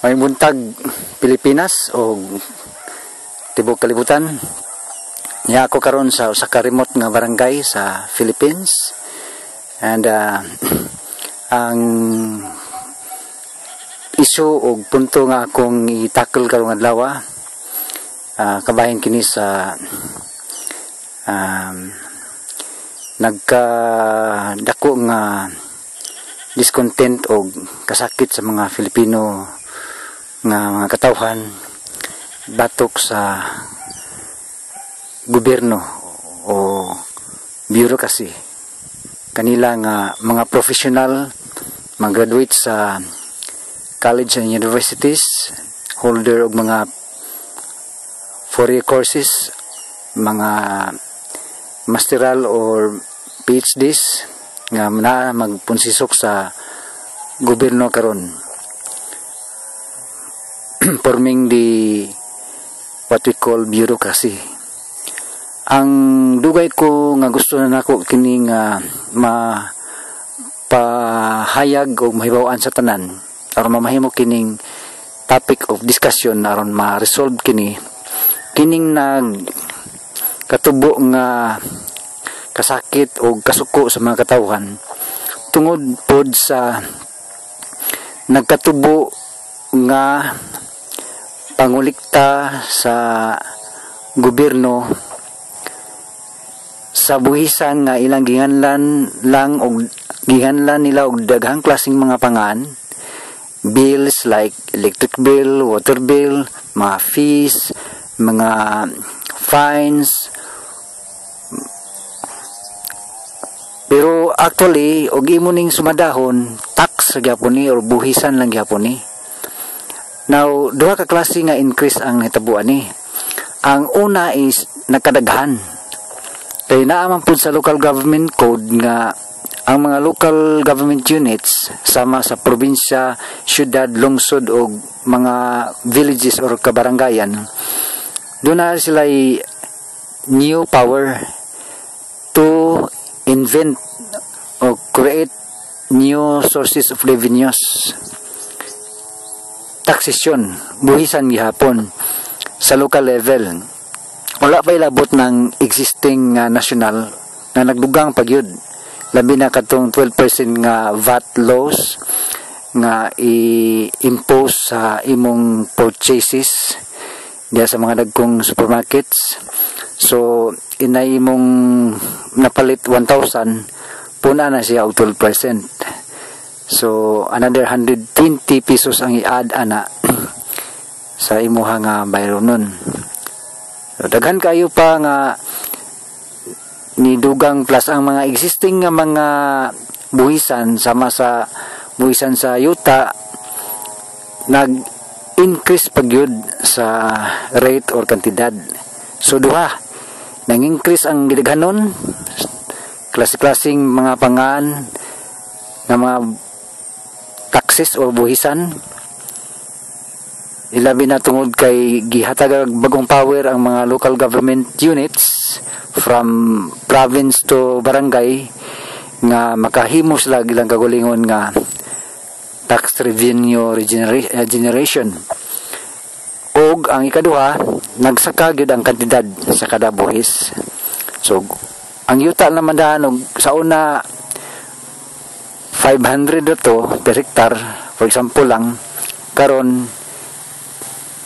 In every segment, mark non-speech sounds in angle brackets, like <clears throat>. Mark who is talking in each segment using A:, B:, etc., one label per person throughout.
A: may buntag Pilipinas o tibok kalibutan. Niya ako karon sa usa ka remote nga barangay sa Philippines. And uh, <clears throat> ang isu o punto nga akong i-tackle karong adlaw uh, kabahin kini sa um, nagka dako nga discontent o kasakit sa mga Filipino nga mga katawhan batok sa gobyerno o bureaucracy. Kanila nga mga professional mga graduate sa college and universities holder og mga four-year courses mga masteral or PhDs nga na magpunsisok sa gobyerno karon <clears throat> forming the what we call bureaucracy. Ang dugay ko nga gusto na nako kini nga ma pahayag o mahibawaan sa tanan aron mamahimo kining topic of discussion aron ma-resolve kini kining nag katubo nga kasakit o kasuko sa mga katawhan tungod pod sa nagkatubo nga pangulikta sa gobyerno sa buhisan nga ilang ginganlan lang og ginganlan nila og daghang klaseng mga pangan bills like electric bill, water bill, mga fees, mga fines. Pero actually og imo ning sumadahon tax gyapon ni or buhisan lang gyapon ni Now, duha ka klase nga increase ang nahitabuan ni. Ang una is nakadaghan. Kaya naaman po sa local government code nga ang mga local government units sama sa probinsya, syudad, lungsod o mga villages or kabarangayan doon na sila new power to invent or create new sources of revenues taksisyon, buhisan gihapon sa local level. Wala pa ilabot ng existing uh, national na nagdugang pagyud. Labi na katong 12% nga VAT laws nga i-impose sa imong purchases diya sa mga dagkong supermarkets. So, inay imong napalit 1,000, puna na siya og 12%. So another 120 pesos ang i-add ana <clears throat> sa imuha nga bayron nun. So daghan kayo pa nga ni dugang plus ang mga existing nga mga buhisan sama sa buhisan sa yuta nag increase pagyud sa rate or kantidad. So duha nang increase ang gidaghanon klase-klaseng mga pangan nga mga taxes o buhisan. Ilabi na tungod kay gihatag bagong power ang mga local government units from province to barangay nga makahimo sila ilang kagulingon nga tax revenue regenera- generation. Og ang ikaduha nagsaka gyud ang kantidad sa kada buhis. So ang yuta naman dahan sa una 500 to per hectare for example lang karon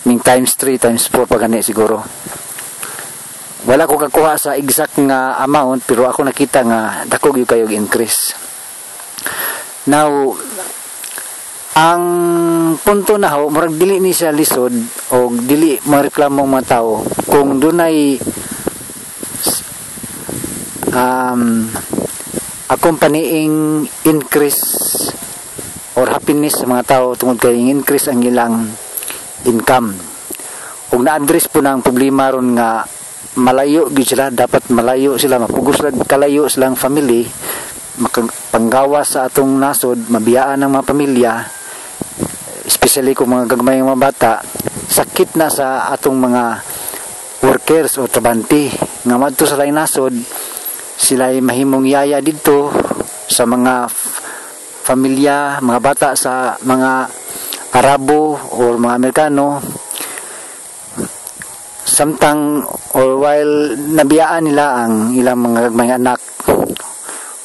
A: ning times 3 times 4 pa gani siguro. Wala ko kakuha sa exact nga amount pero ako nakita nga dako gyud kayo increase. Now ang punto na ho murag dili ni siya lisod o dili mareklamo mga tao kung dunay um, accompanying increase or happiness sa mga tao tungod kay increase ang ilang income. Ug na-address po ang problema ron nga malayo gid sila. Dapat malayo sila mapugos sila kalayo silang family. Panggawa sa atong nasod mabiyaan ng mga pamilya. Especially kung mga gagmay mga bata sakit na sa atong mga workers o trabanti nga madto sa lain nasod sila ay mahimong yaya dito sa mga pamilya, mga bata sa mga Arabo or mga Amerikano. Samtang or while nabiyaan nila ang ilang mga mga anak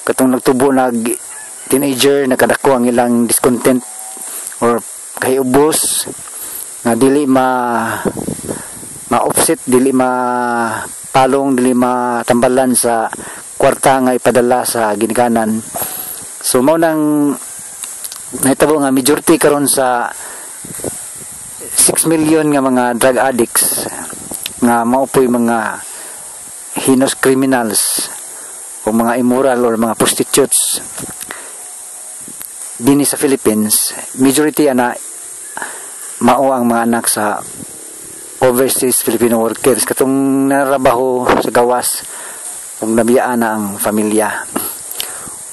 A: katong nagtubo nag teenager nakadako ang ilang discontent or kay ubos nga dili ma ma-offset dili ma palong dili ma tambalan sa kwarta nga ipadala sa ginikanan. So mao nang nahitabo nga majority karon sa 6 million nga mga drug addicts nga maupoy mga heinous criminals o mga immoral or mga prostitutes dini sa Philippines. Majority ana mao ang mga anak sa overseas Filipino workers. Katong narabaho sa gawas kung nabiyaan na ang pamilya.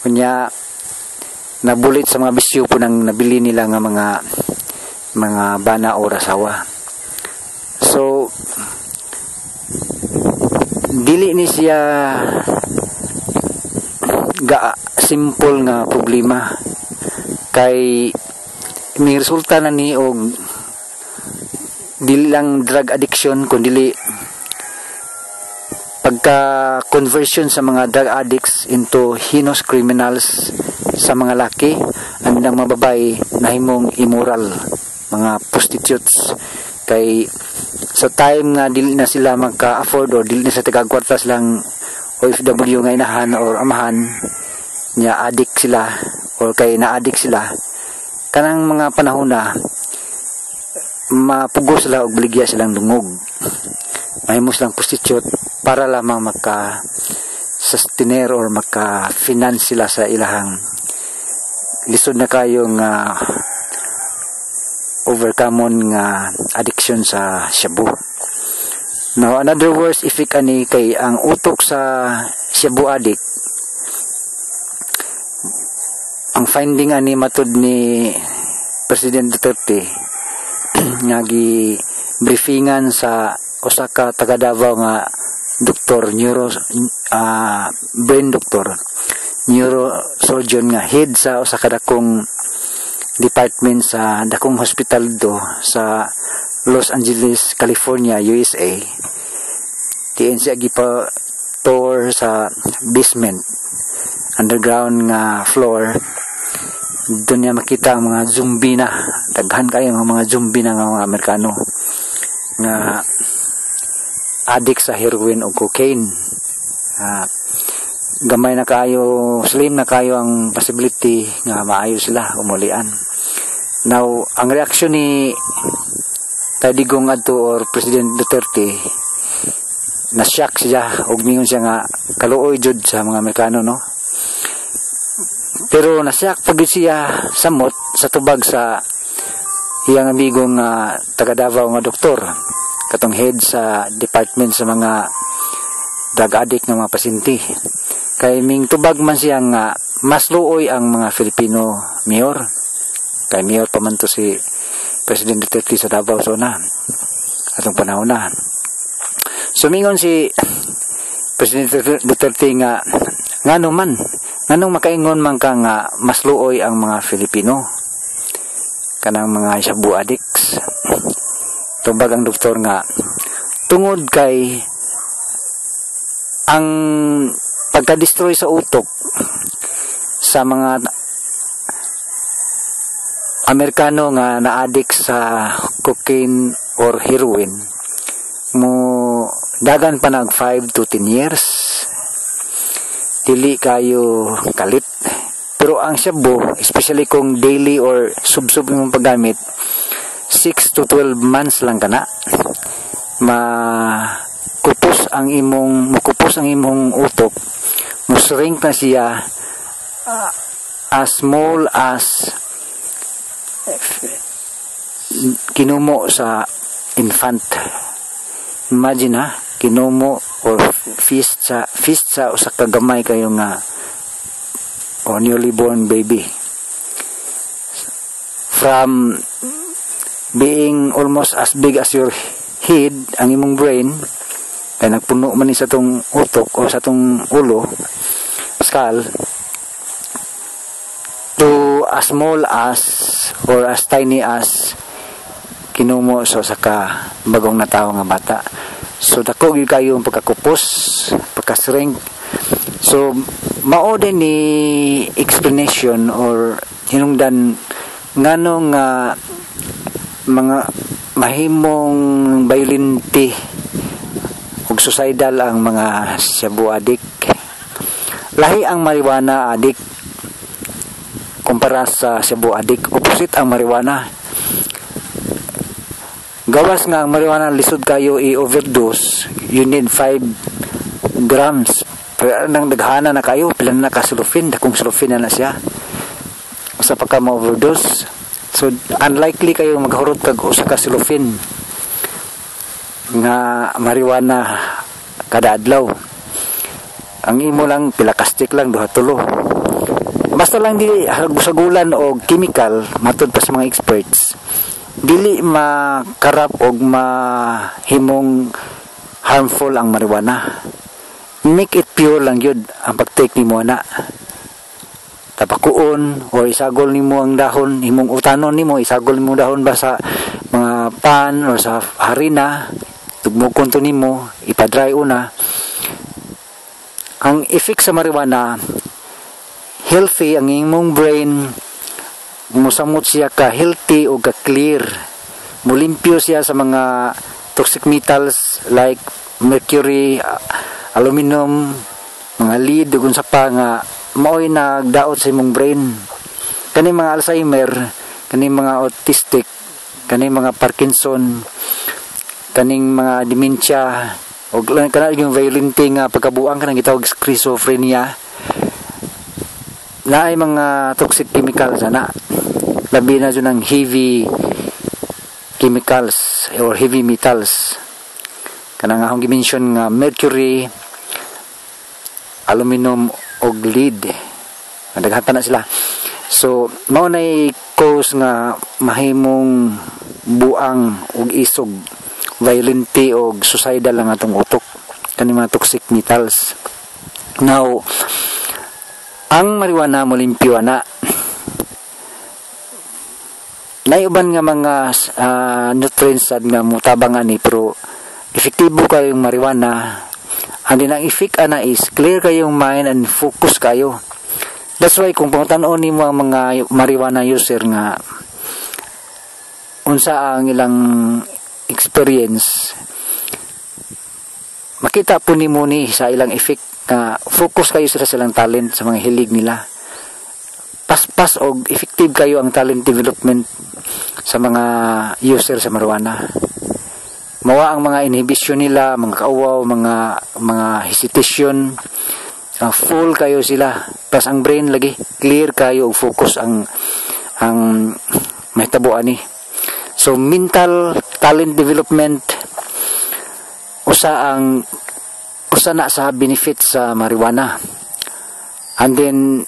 A: Kunya nabulit sa mga bisyo po nang nabili nila nga mga mga bana o rasawa. So dili ni siya ga simple nga problema. Kay may resulta na ni og dili lang drug addiction kundi pagka conversion sa mga drug addicts into heinous criminals sa mga laki ang mga babae na himong immoral mga prostitutes. Kay sa time nga dili na sila magka-afford or dili na sa tagagkwarta silang OFW nga inahan or amahan niya addict sila or kay na-addict sila. Kanang mga panahon na mapugos sila og baligya silang dungog. Mahimos lang prostitute para lamang maka sustainer or maka finance sila sa ilahang. Lisod na kayo nga overcome nga addiction sa shabu. Now another worst effect ani kay ang utok sa shabu addict ang finding ani matud ni President Duterte <clears throat> nga briefingan sa Osaka taga Davao nga doktor neuro uh, brain doctor neurosurgeon nga head sa usa ka dakong department sa dakong hospital do sa Los Angeles, California, USA. Diyan siya gipa tour sa basement underground nga floor doon niya makita ang mga zombie na. Daghan kayo ng mga zombie na nga mga Amerikano. Nga addict sa heroin o cocaine. Uh, gamay na kayo slim na kayo ang possibility nga maayo sila umulian. Now ang reaksyon ni Tadigong adto or President Duterte na shock siya og mingon siya nga kaluoy jud sa mga Amerikano no pero nasyak pag siya samot sa tubag sa iyang amigong uh, taga Davao nga doktor. Katong head sa department sa mga drug addict ng mga pasyente. Kay ming tubag man siya nga mas luoy ang mga Filipino mayor. Kay mayor pa man to si President Duterte sa Davao so na atong panahon na. Sumingon si President Duterte nga ngano man nganong makaingon man ka nga mas luoy ang mga Filipino? Kanang mga shabu addicts. Tubag ang doktor nga tungod kay ang pagka-destroy sa utok sa mga Amerikano nga na-addict sa cocaine or heroin mo dagan pa nag 5 to 10 years. Dili kayo kalit. Pero ang shabu especially kung daily or sub-sub yung paggamit 6 to 12 months lang kana makupos ang imong makupos ang imong utok. Mo shrink na siya uh, as small as kinumo sa infant. Imagine ha kinumo or fist sa fist sa usa ka gamay kayo nga o newly born baby. From being almost as big as your head ang imong brain kay nagpuno man ni sa tong utok o sa tong ulo skull to as small as or as tiny as kinumo so sa bagong natawo nga bata so dako gyud kayo ang pagkakupos pagka-shrink so mao din ni explanation or hinungdan ngano nga mga mahimong violente ug suicidal ang mga shabu adik. Lahi ang marijuana adik kumpara sa shabu adik. Opposite ang marijuana gawas nga ang marijuana lisod kayo i-overdose. You need 5 grams. Pero nang daghana na kayo pila na ka sulfin dakong na na siya. Usa pa ka ma-overdose. So unlikely kayo maghurot kag usa ka sulfin nga marijuana kada adlaw. Ang imo lang pila kastik lang duha tulo. Basta lang di hagusagulan o chemical matud pa sa mga experts dili makarap og mahimong harmful ang marijuana. Make it pure lang yun ang pagtake nimo na tapakuon o isagol nimo ang dahon imong utanon nimo isagol nimo dahon ba sa mga pan o sa harina tugmukon to nimo ipadry una. Ang effect sa marijuana healthy ang imong brain musamot siya ka healthy o ka clear. Mulimpyo siya sa mga toxic metals like mercury aluminum mga lead ug sa pa nga maoy nagdaot sa imong brain. Kani mga alzheimer kani mga autistic kani mga parkinson kaning mga dementia o kana yung violent nga pagkabuang kanang gitawag schizophrenia na ay mga toxic chemicals ana. Labi na dyan ng heavy chemicals or heavy metals. Kanang akong gimension nga mercury aluminum o lead. Nadaghatan na sila. So mao na cause nga mahimong buang ug isog violente og suicidal ang atong utok. Kani mga toxic metals. Now ang marijuana mo limpyo na naiuban nga mga uh, nutrients sad nga mutabangan ni pero efektibo kayong marijuana. Ang dinang effect ana is clear kayong mind and focus kayo. That's why kung pangutanon nimo ang mga marijuana user nga unsa ang ilang experience makita po ni mo ni sa ilang effect nga focus kayo sila silang talent sa mga hilig nila. Paspas og effective kayo ang talent development sa mga user sa marijuana. Mawa ang mga inhibition nila mga kauwaw mga mga hesitation. Uh, full kayo sila. Pas ang brain lagi clear kayo og focus ang ang mahitabo ani so mental talent development usa ang usa na sa benefit sa marijuana. And then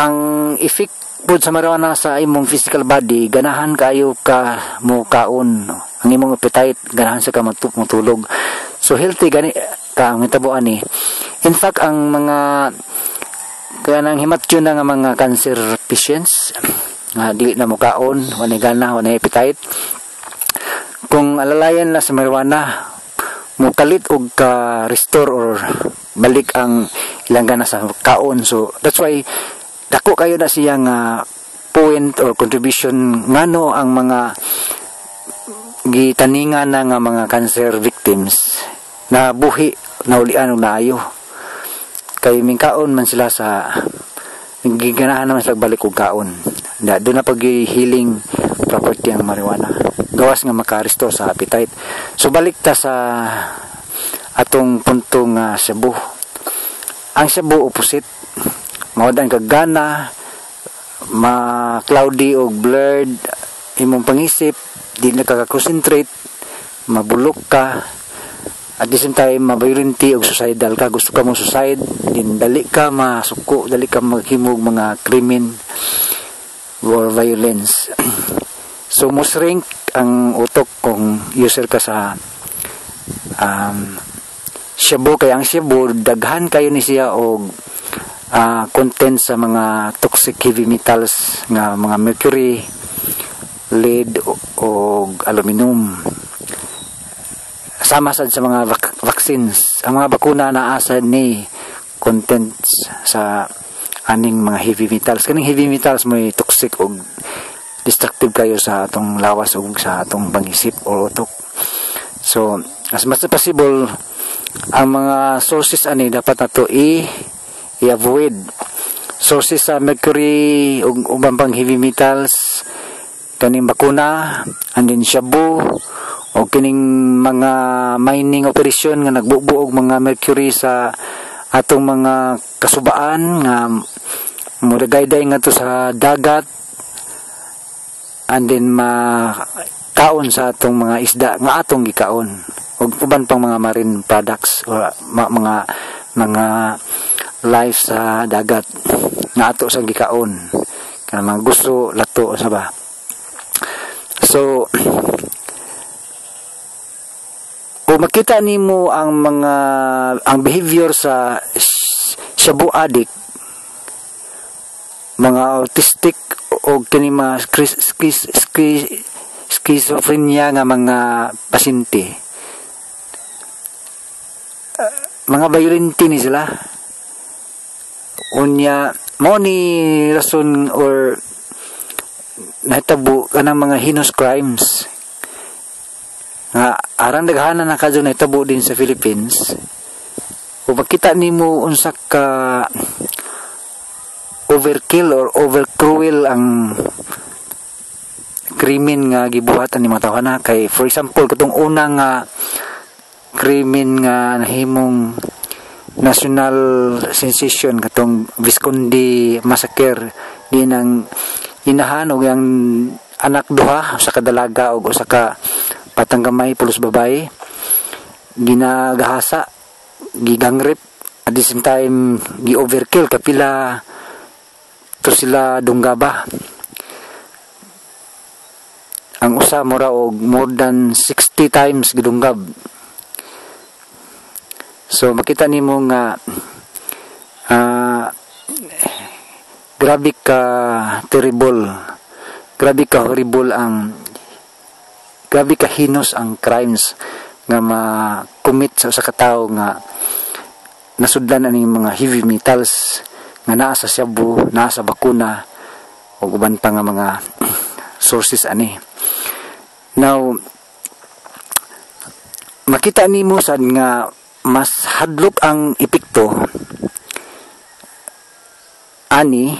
A: ang effect pud sa marijuana sa imong physical body ganahan kayo ka mo kaon ang imong appetite ganahan sa ka matulog so healthy gani ka ang hitabo ani in fact ang mga kanang himatyo na nga mga cancer patients nga dili na mo kaon wala gana wala appetite. Kung alalayan na sa marijuana mukalit og ka restore or balik ang ilang gana sa kaon. So that's why dako kayo na siya nga point or contribution ngano ang mga gitaningan na nga mga cancer victims. Na buhi na ulian og naayo. Kay mingkaon man sila sa giganahan naman sila balik og kaon. Da do na pag healing property ang marijuana. Gawas nga makaresto sa appetite. So balik ta sa atong punto nga Cebu. Ang Cebu opposite. Mawad ang kagana ma cloudy o blurred imong pangisip di na kakakonsentrate mabulok ka at the same time mabayurinti og suicidal ka. Gusto ka mo suicide din dali ka masuko dali ka maghimog mga krimen or violence <clears throat> so mo shrink ang utok kung user ka sa um, Cebu. Kaya ang Cebu daghan kayo ni siya og uh, content sa mga toxic heavy metals nga mga mercury lead o, o aluminum. Sama sad sa mga vac- vaccines. Ang mga bakuna na asa ni contents sa aning mga heavy metals. Kaning heavy metals may toxic o destructive kayo sa atong lawas o sa atong pangisip o utok. So as much as possible ang mga sources ani dapat nato i i-avoid. Sources sa mercury ug ubang pang heavy metals kaning bakuna and then shabu o kining mga mining operation nga nagbubuog mga mercury sa atong mga kasubaan nga muragayday nga to sa dagat and then ma kaon sa atong mga isda nga atong gikaon. Ug uban pang mga marine products o mga mga life sa dagat nga ato sa gikaon. Kana mga gusto lato sa ba? So <clears throat> kung makita nimo ang mga ang behavior sa shabu addict mga autistic o kini mga schizophrenia nga mga pasyente. Uh, mga violente ni sila. Unya mo ni rason or nahitabo ka ng mga heinous crimes. Nga aran daghana na kadyo nahitabo din sa Philippines. Kung makita nimo unsa ka overkill or overcruel ang krimen nga gibuhatan ni mga tawana kay for example katong unang nga krimen nga nahimong national sensation katong Visconde massacre din ang inahan og ang anak duha sa kadalaga og usa ka patanggamay pulos babae ginagahasa gigangrip at the same time gi overkill kapila to sila dunggaba. Ang usa mura og more than 60 times gidunggab. So makita nimo nga uh, grabe ka terrible. Grabe ka horrible ang grabe ka hinos ang crimes nga ma-commit sa usa ka tawo nga nasudlan ani mga heavy metals nga naa sa shabu, naa sa bakuna o uban pa nga mga <clears throat> sources ani. Now makita nimo sad nga mas hadlok ang epekto ani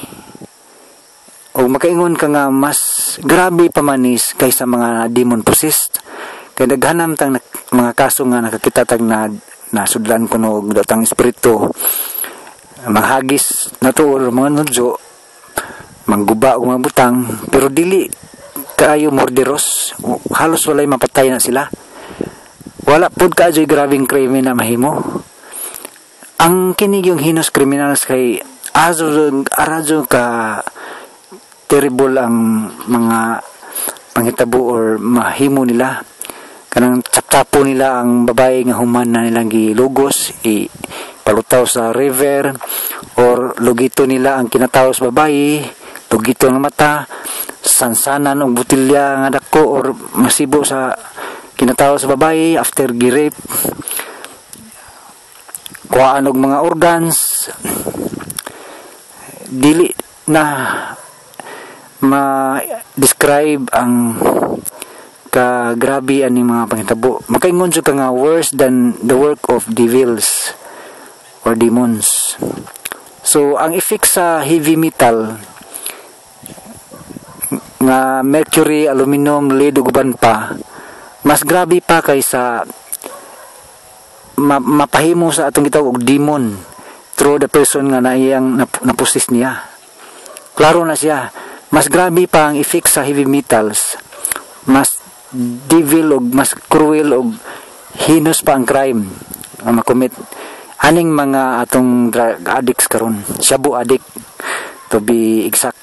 A: o makaingon ka nga mas grabe pa manis kaysa mga demon possessed kay daghanam tang mga kaso nga nakakita tag na nasudlan kuno og datang espiritu manghagis na to or mga nudyo. Mangguba o mga butang. Pero dili kaayo morderos halos walay mapatay na sila. Wala pud kaayo'y grabing krime na mahimo. Ang kinig yung hinos criminals kay azo aradyo ka terrible ang mga panghitabo or mahimo nila. Kanang taptapo nila ang babae nga human na nilang gilugos i palutaw sa river or lugito nila ang kinataw sa babae lugito ng mata sansanan og butilya nga dako or masibo sa kinataw sa babae after gi-rape. Kuhaan og mga organs. Dili na ma-describe ang ka grabe ani mga pangitabo. Makaingon jud ka nga worse than the work of devils or demons. So ang effect sa heavy metal nga mercury aluminum lead ug uban pa mas grabe pa kaysa ma mapahimo sa atong gitawag og demon through the person nga naiyang nap napusis niya. Klaro na siya. Mas grabe pa ang effect sa heavy metals. Mas devil og mas cruel og heinous pa ang crime ang makomit aning mga atong drug addicts karon shabu addict to be exact.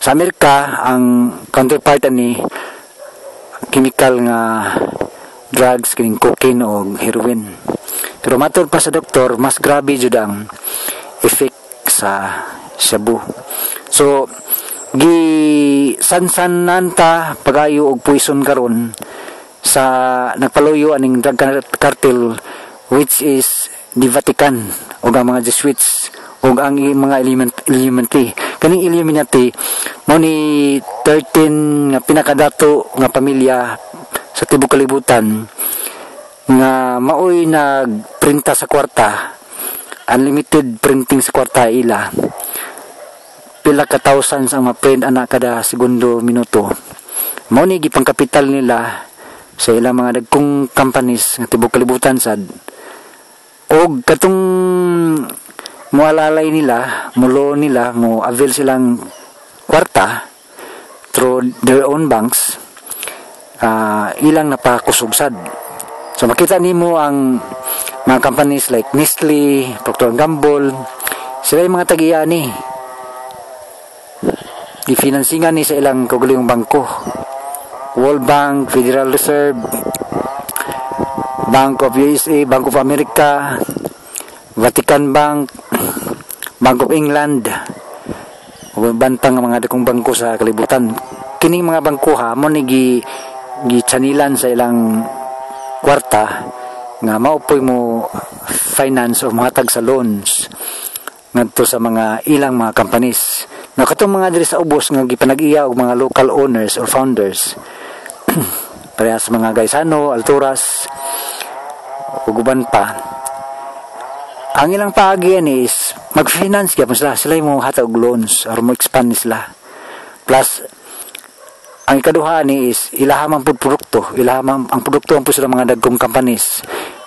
A: Sa Amerika ang counterpart ni chemical nga drugs kining cocaine o heroin. Pero matod pa sa doktor mas grabe jud ang effect sa shabu. So gi sansanan ta pagayo og puison karon sa nagpaluyo aning drug cartel which is the Vatican o ang mga Jesuits o ang mga Illuminati kaning Illuminati mo ni 13 nga pinakadato nga pamilya sa tibok kalibutan nga maoy nagprinta sa kwarta unlimited printing sa kwarta ila. Pila ka thousands ang ma-print ana kada segundo minuto. Mao ni gipang kapital nila sa ilang mga dagkong companies nga tibok kalibutan sad og katong mualalay nila mulo nila mo avail silang kwarta through their own banks uh, ilang napakusugsad So makita nimo ang mga companies like Nestle, Procter Gamble, sila yung mga tagiya ni. Gifinansingan ni sa ilang kagulong bangko. World Bank, Federal Reserve, Bank of USA, Bank of America, Vatican Bank, Bank of England, bantang mga dakong bangko sa kalibutan. Kining mga bangko ha, mo gi, gi chanilan sa ilang kwarta nga maupoy mo finance o mga tag sa loans ngadto sa mga ilang mga companies na katong mga diri sa ubos nga gipanag-iya og mga local owners or founders. <clears throat> Parehas mga Gaisano, Alturas uban pa. Ang ilang paagian is mag-finance gyapon sila. Sila mo hatag loans or mo expand sila. Plus ang ikaduha ni is ilahamang pud produkto. Ilahamang ang produkto ang sila mga dagkong companies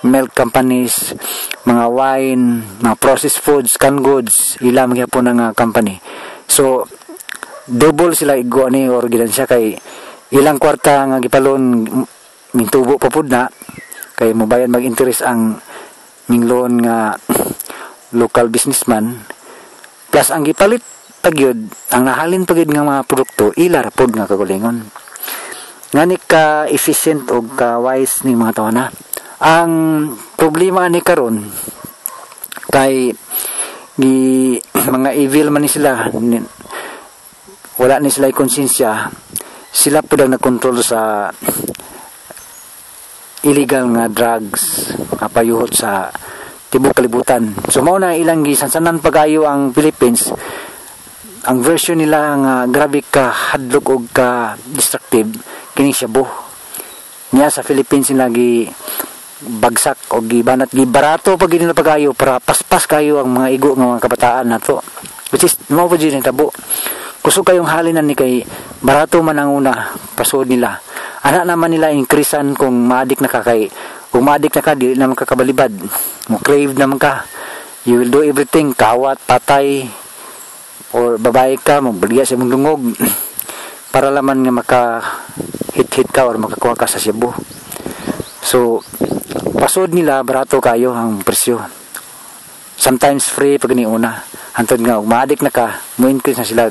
A: milk companies mga wine mga processed foods canned goods. Ilam po ng uh, company so double sila igo ni ordinansya kay ilang kwarta nga gipalon mintubo pa pud na kay mobayan mag-interest ang ming loan nga local businessman. Plus ang gipalit pagyod ang nahalin pagyod nga mga produkto ila pod nga kagulingon. Ngani ka efficient og ka wise ni mga tawo na. Ang problema ni karon kay gi <clears throat> mga evil man ni sila wala ni sila konsensya sila pud ang nagkontrol sa illegal nga drugs kapayuhot sa tibok kalibutan. So mao na ilang gisansanan pagayo ang Philippines. Ang version nila nga grabe ka hadlok og ka destructive kini siya bo niya sa Philippines sila gi bagsak o gibanat gi barato pag nila pagayo para paspas kayo ang mga igo nga mga kabataan nato which is mo pa din tabo kusog kayong halinan ni kay barato man ang una pasod nila. Ana naman nila increasean kung maadik na ka kay kung maadik na ka di naman kakabalibad mo crave naman ka you will do everything kawat patay or babae ka magbaligya sa mong dungog <clears throat> para laman nga maka hit hit ka or makakuha ka sa Cebu. So pasod nila barato kayo ang presyo. Sometimes free pag una antod nga maadik na ka mo increase na sila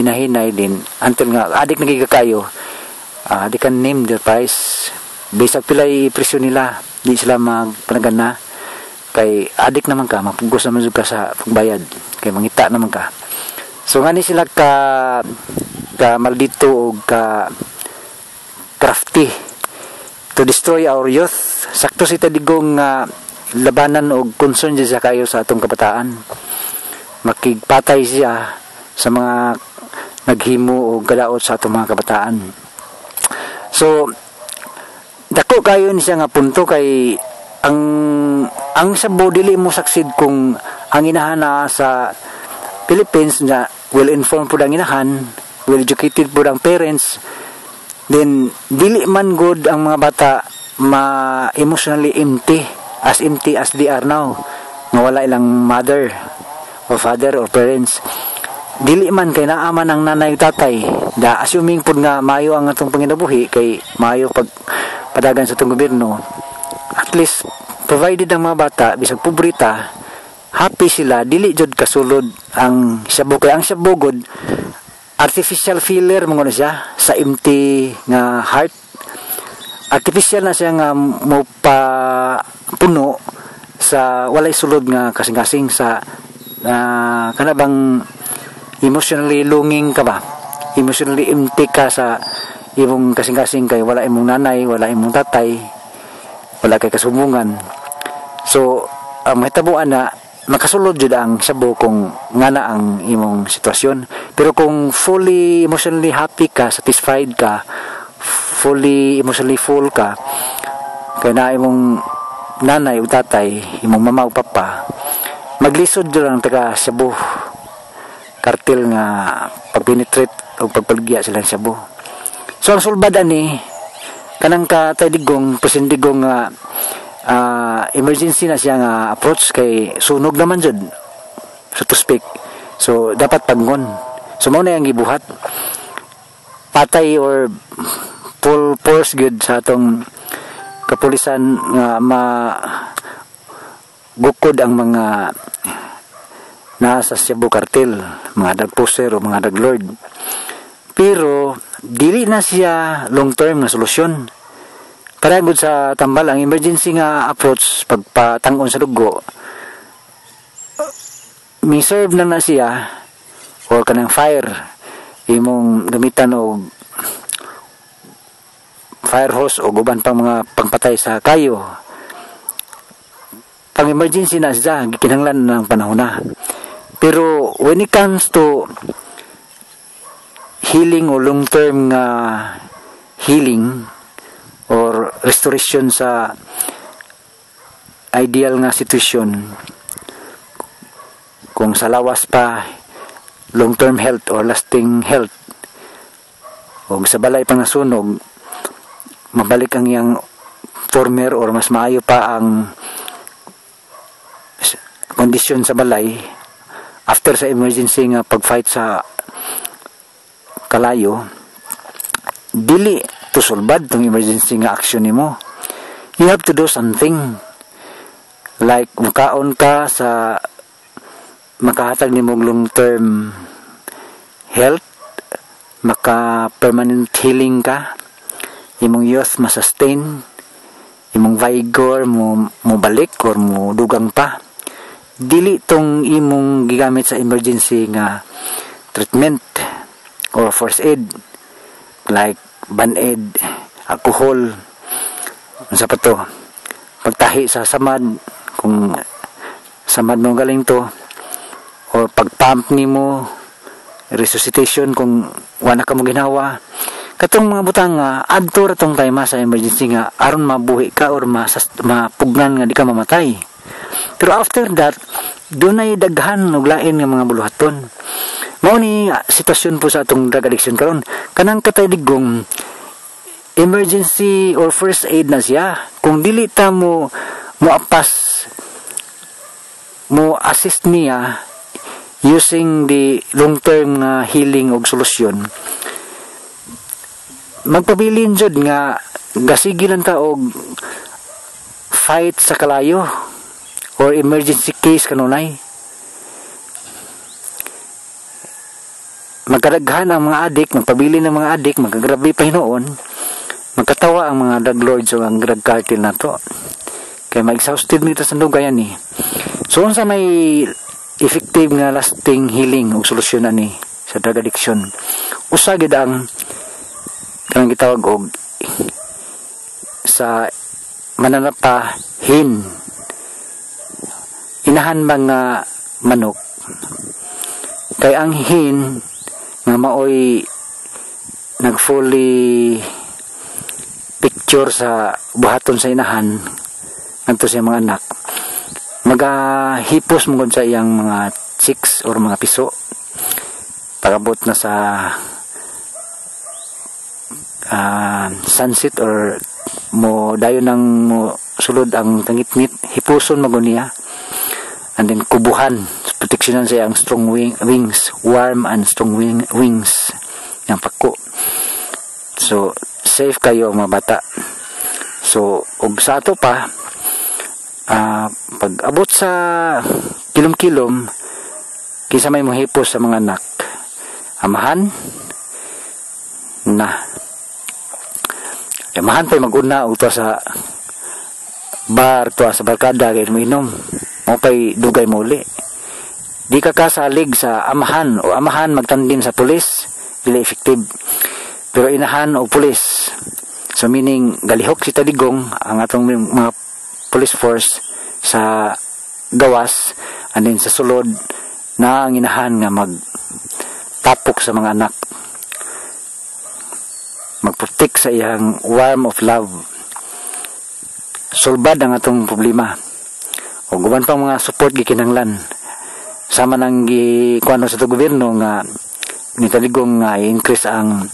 A: hinahinay din. Antod nga adik na giga kayo uh, di kan name their price. Based pila presyo nila di sila magpanagan na kay adik naman ka mapugos naman ka sa pagbayad. Kay mangita naman ka. So ngani sila ka ka maldito o ka crafty to destroy our youth. Sakto si tadigong uh, labanan o concern siya kayo sa atong kabataan. Makigpatay siya sa mga naghimo o gadaot sa atong mga kabataan. So dako kayo ni siya nga punto kay ang ang sa bodily mo saksid kung ang inahana sa Philippines nga well informed po ang inahan well educated po ang parents then dili man good ang mga bata ma emotionally empty as empty as they are now nga wala ilang mother or father or parents dili man kay naaman ang nanay tatay da assuming pud nga mayo ang atong panginabuhi kay mayo pag padagan sa atong gobyerno at least provided ang mga bata bisag pobrita happy sila dili jud kasulod ang shabu. Kay ang shabu god artificial filler mo siya sa empty nga heart. Artificial na siya nga mo pa puno sa walay sulod nga kasing-kasing sa uh, kana bang emotionally longing ka ba? Emotionally empty ka sa imong kasing-kasing kay wala imong nanay wala imong tatay wala kay kasumbungan. So ang mahitabuan na makasulod jud ang sabo kung ngana ang imong sitwasyon. Pero kung fully emotionally happy ka satisfied ka fully emotionally full ka kay na imong nanay o tatay imong mama o papa maglisod jud lang taga sabo kartel nga pagpenetrate o pagpaligya sila sa sabo so ang sulbad ani kanang ka taydigong pasindigong nga uh, emergency na siya nga approach kay sunog naman jud so to speak. So dapat pagngon so mao na yung gibuhat patay or full force good sa atong kapulisan nga ma bukod ang mga nasa Cebu Cartel, mga drug poster o mga drug lord. Pero, dili na siya long-term na solusyon. Paragod sa tambal, ang emergency nga approach pagpatangon sa dugo, may serve na na siya or kanang fire. Imong gamitan og fire hose o guban pang mga pangpatay sa kayo. Pang emergency na siya gikinahanglan ng panahon na pero when it comes to healing o long term nga healing or restoration sa ideal nga sitwasyon kung sa lawas pa long term health or lasting health o sa balay pang nasunog mabalik ang yang former or mas maayo pa ang kondisyon sa balay after sa emergency nga pag-fight sa kalayo dili to sulbad tong emergency nga action nimo. You have to do something. Like mukaon ka sa makahatag nimo long term health maka permanent healing ka imong youth ma-sustain imong vigor mo mo balik or mo dugang pa dili tong imong gigamit sa emergency nga treatment or first aid like baned, alcohol, sa pa to, pagtahi sa samad, kung samad mo galing to, o pagpump ni mo, resuscitation kung wala ka mo ginawa, katong mga butang nga uh, adto ra tong time sa emergency nga aron mabuhi ka or masas, mapugnan nga di ka mamatay pero after that dunay daghan og lain nga mga buluhaton. Mao ni uh, sitwasyon po sa atong drug addiction karon. Kanang kataydigong emergency or first aid na siya. Kung dili ta mo mo apas mo assist niya using the long term nga healing og solusyon magpabilin jud nga gasigilan ta og fight sa kalayo or emergency case kanunay magkaraghan ang mga adik, magpabili ng mga adik, magkagrabe pa hinoon, magkatawa ang mga drug lords o ang drug cartel na to. Kaya mag-exhausted nito sa dugayan ni. So, sa may effective nga lasting healing o solusyon ani sa drug addiction. Usa gid ang kanang gitawag og sa mananapa hin inahan mga manok? Kay ang hin nga maoy nag fully picture sa buhaton sa inahan ngadto sa mga anak. Magahipos mo sa iyang mga chicks or mga piso. Pagabot na sa uh, sunset or mo dayo nang mo sulod ang tangitngit. Hipuson maguniya and then kubuhan. Proteksyonan sa ang strong wing, wings. Warm and strong wing, wings. Ng pako. So safe kayo mga bata. So ug sa ato pa uh, pag abot sa kilom-kilom kisa may mohipos sa mga anak? Amahan? Na. Amahan pa maguna ugto sa bar to sa barkada kay mo mo pay dugay mo uli. Di ka kasalig sa amahan o amahan magtandim sa pulis. dili effective. Pero inahan o pulis so meaning galihok si Tadigong ang atong mga police force sa gawas and then sa sulod na ang inahan nga mag tapok sa mga anak. Magprotect sa iyang warm of love. Sulbad ang atong problema o guban pang mga support gikinanglan sama nang gi kuano sa gobyerno nga nitaligong nga increase ang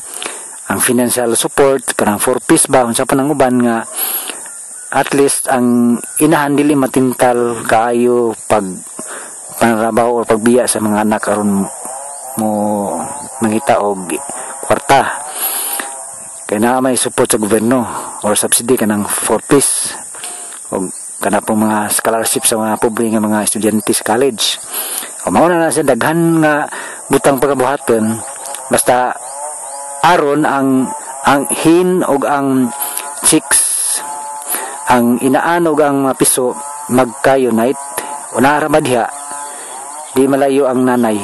A: ang financial support kanang for peace ba unsa pa nang uban nga at least ang inahan dili matintal kaayo pag panrabaho o pagbiya sa mga anak aron mo mangita og kwarta. Kay naa may support sa gobyerno or subsidy kanang for peace o kana po mga scholarship sa mga pobre nga mga estudyante sa college. O mao na sa daghan nga butang pagabuhaton basta aron ang ang hin og ang chicks ang inaan og ang mga piso magka-unite unara madya di malayo ang nanay.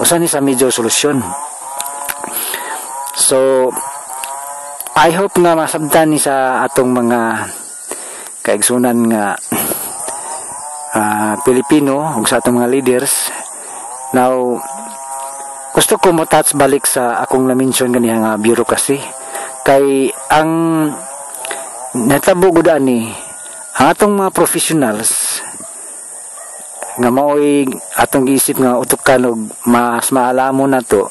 A: Usa ni sa medyo solusyon? So I hope nga masabtan ni sa atong mga kaigsunan nga uh, Pilipino ug sa atong mga leaders. Now gusto ko mo touch balik sa akong na-mention ganiya nga bureaucracy. Kay ang natabo gud ani ang atong mga professionals nga maoy atong giisip nga utukan og mas maalamon nato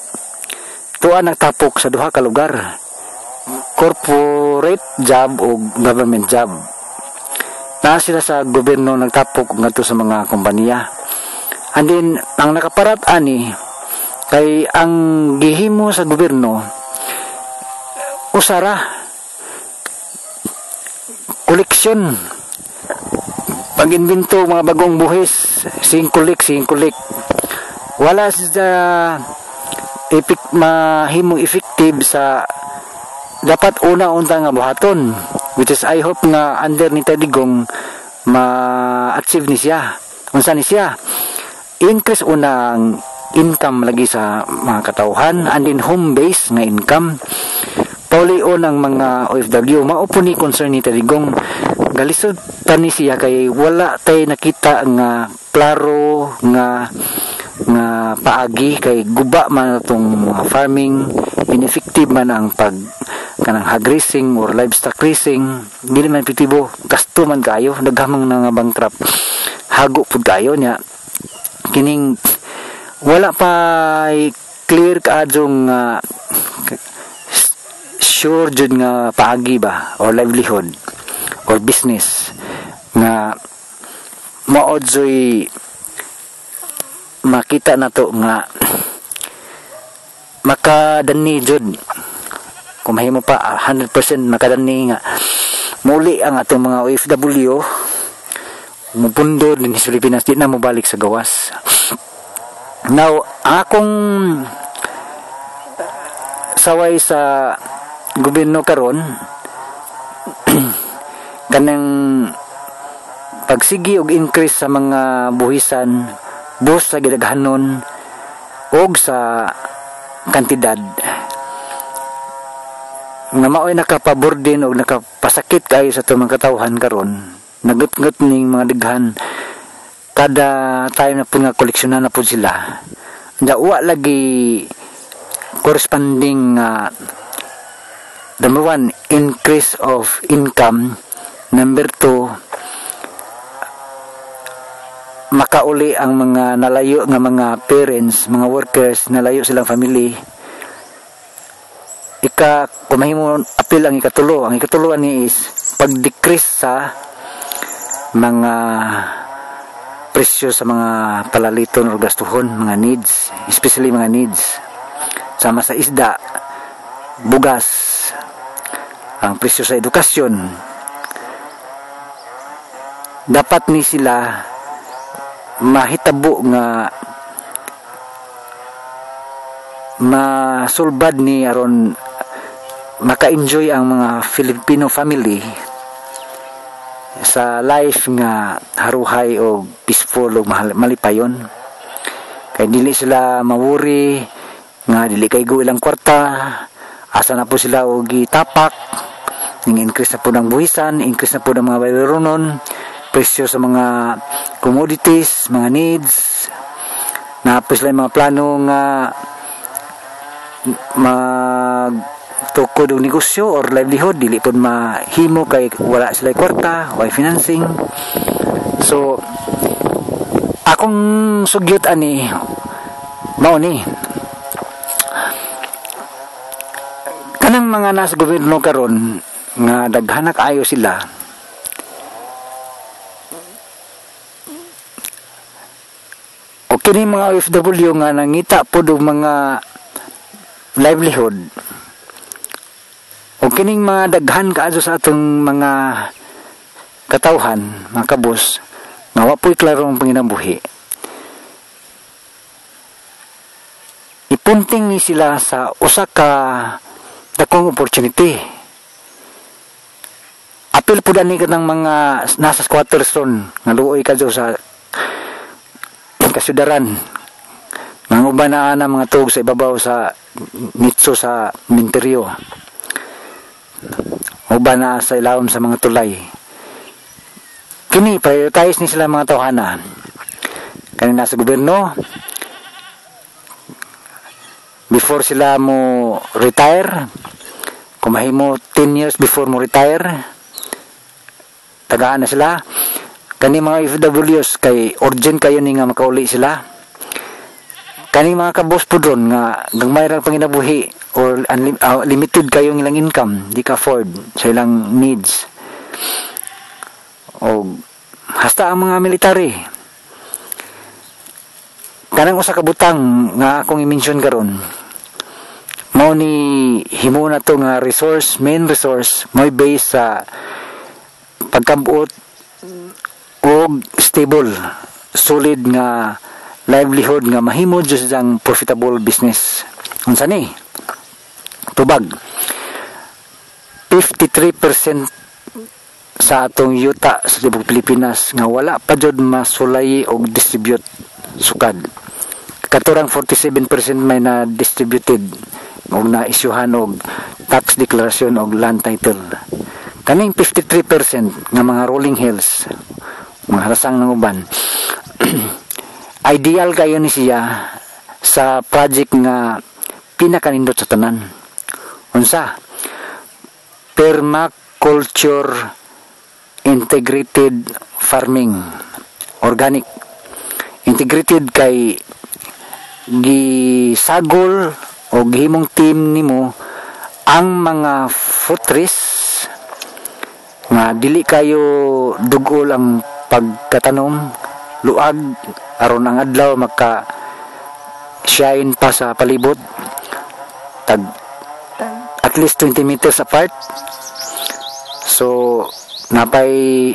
A: tuwa nagtapok sa duha ka lugar. Corporate job o government job na sila sa gobyerno nagtapok ngadto sa mga kompanya and then ang nakaparat ani kay ang gihimo sa gobyerno usara koleksyon. Pag-invento mga bagong buhis singkulik singkulik wala sa epic mahimong effective sa dapat una unta nga buhaton which is I hope nga under ni Tadigong ma-achieve ni siya. Unsa ni siya? Increase unang income lagi sa mga katawhan and in home base nga income. Paulion ang mga OFW maupo ni concern ni Tadigong galisod tani siya kay wala tay nakita nga klaro nga nga paagi kay guba man itong farming ineffective man ang pag kanang hog raising or livestock raising dili man epektibo gasto man kayo naghamang na nga bankrupt hago pud kayo nya kining wala pa clear kaadjong uh, sure jud nga paagi ba or livelihood or business nga maodzoy makita na to nga makadani jud. Kung mahimo pa 100% makadani nga. Muli ang atong mga OFW mupundo din sa Pilipinas di na mobalik sa gawas. Now akong saway sa gobyerno karon <clears throat> kanang pagsigi og increase sa mga buhisan bus sa gidaghanon og sa kantidad. Nga maoy nakapabor din og nakapasakit kayo sa tumang katawhan karon. Nagut-gut ning mga daghan kada time na po nga koleksyonan na po sila da wa lagi corresponding uh, number one increase of income. Number two makauli ang mga nalayo nga mga parents mga workers nalayo silang family. Ika kumahimo apil ang ikatulo ang ikatulo ani is pag-decrease sa mga presyo sa mga palaliton o gastuhon mga needs especially mga needs. Sama sa isda bugas ang presyo sa edukasyon. Dapat ni sila mahitabo nga masulbad ni aron maka-enjoy ang mga Filipino family sa life nga haruhay o peaceful o malipayon. Kay dili sila mawuri nga dili kay go ilang kwarta asa na po sila og gitapak ning increase na po ng buhisan increase na po ng mga bayronon presyo sa mga commodities mga needs. Na po sila yung mga plano nga mag tukod og negosyo or livelihood. Dili pod mahimo kay wala sila kwarta wala financing. So akong sugyot ani mao ni. Kanang mga nasa gobyerno karon nga daghanak ayo sila kini mga OFW nga nangita pod og mga livelihood. O kining mga daghan kaadto sa atong mga katawhan mga kabos nga wa po'y klaro ang panginabuhi ipunting ni sila sa usa ka dakong opportunity. Apil po dani ka ng mga nasa squatters ron nga luoy ka sa kasudaran. Mga uban na na mga tug sa ibabaw sa nitso sa minteryo uban na sa ilawom sa mga tulay. Kini prioritize ni sila mga tawhana. Kani nasa gobyerno. Before sila mo retire kung mahimo 10 years before mo retire tagaan na sila kani mga FWs kay urgent kayo ni nga makauli sila. Kani mga kabos po doon nga gagmay ra panginabuhi or unlim, uh, limited kayo ilang income di ka afford sa ilang needs. O hasta ang mga military. Kanang usa ka butang nga akong i-mention karon. Mao ni himo na to nga resource main resource mo base sa pagkabuot og stable solid nga livelihood nga mahimo jud ang profitable business. Unsa ni tubag. 53% sa atong yuta sa tibok Pilipinas nga wala pa jud masulay og distribute sukad. Katurang 47% may na distributed og na isyuhan og tax declaration og land title. Kaning 53% nga mga rolling hills mga halasang ng uban. <clears throat> Ideal kayo ni siya sa project nga pinakanindot sa tanan. Unsa? Permaculture integrated farming. Organic. Integrated kay gisagol o gihimong team nimo ang mga food trees. Nga dili kayo dugol ang pagkatanom luag aron ang adlaw maka shine pa sa palibot. Tag at least 20 meters apart. So napay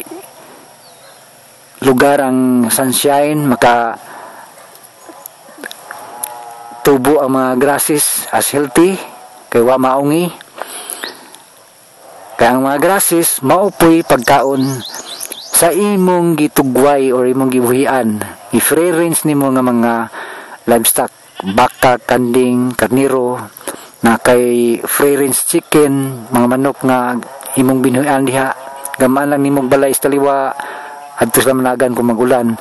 A: lugar ang sunshine maka tubo ang mga grasses as healthy kay wa maungi. Kaya ang mga grasses maupoy pagkaon sa imong gitugway or imong gibuhian i-free range nimo nga mga livestock. Baka, kanding, karniro na kay free range chicken mga manok nga imong binuhian diha. Gamaan lang nimong balay sa taliwa adto sa managan kung magulan